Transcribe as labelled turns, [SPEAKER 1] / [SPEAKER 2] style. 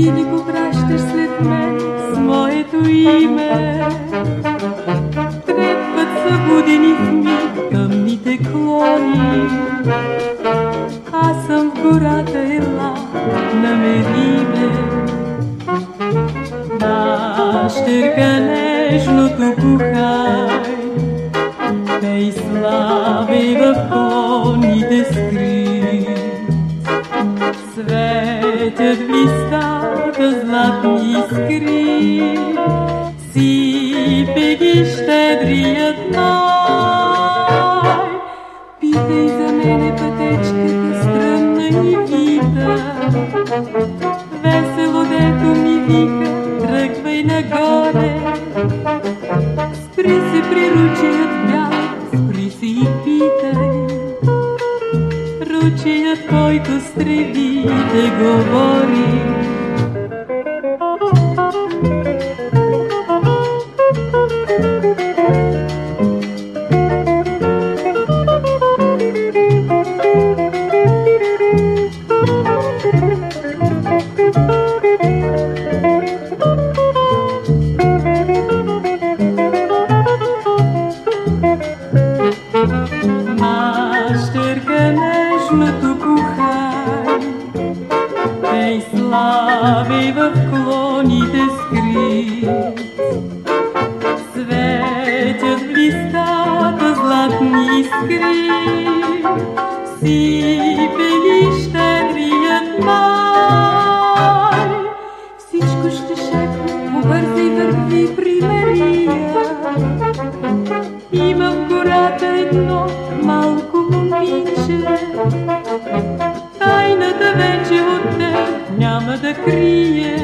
[SPEAKER 1] ти ли го пращаш след мен с моето име. Питай за мене пътечката стръмна и вида, весело дето ми вика, тръгвай нагоре. Спри се при ручият бял, спри се и питай, ручият, който с тревите говори. ми ту кухай, Ей слави в клоните скрізь. светят блістата златні іскри, си. Тайната вече от теб няма да крие.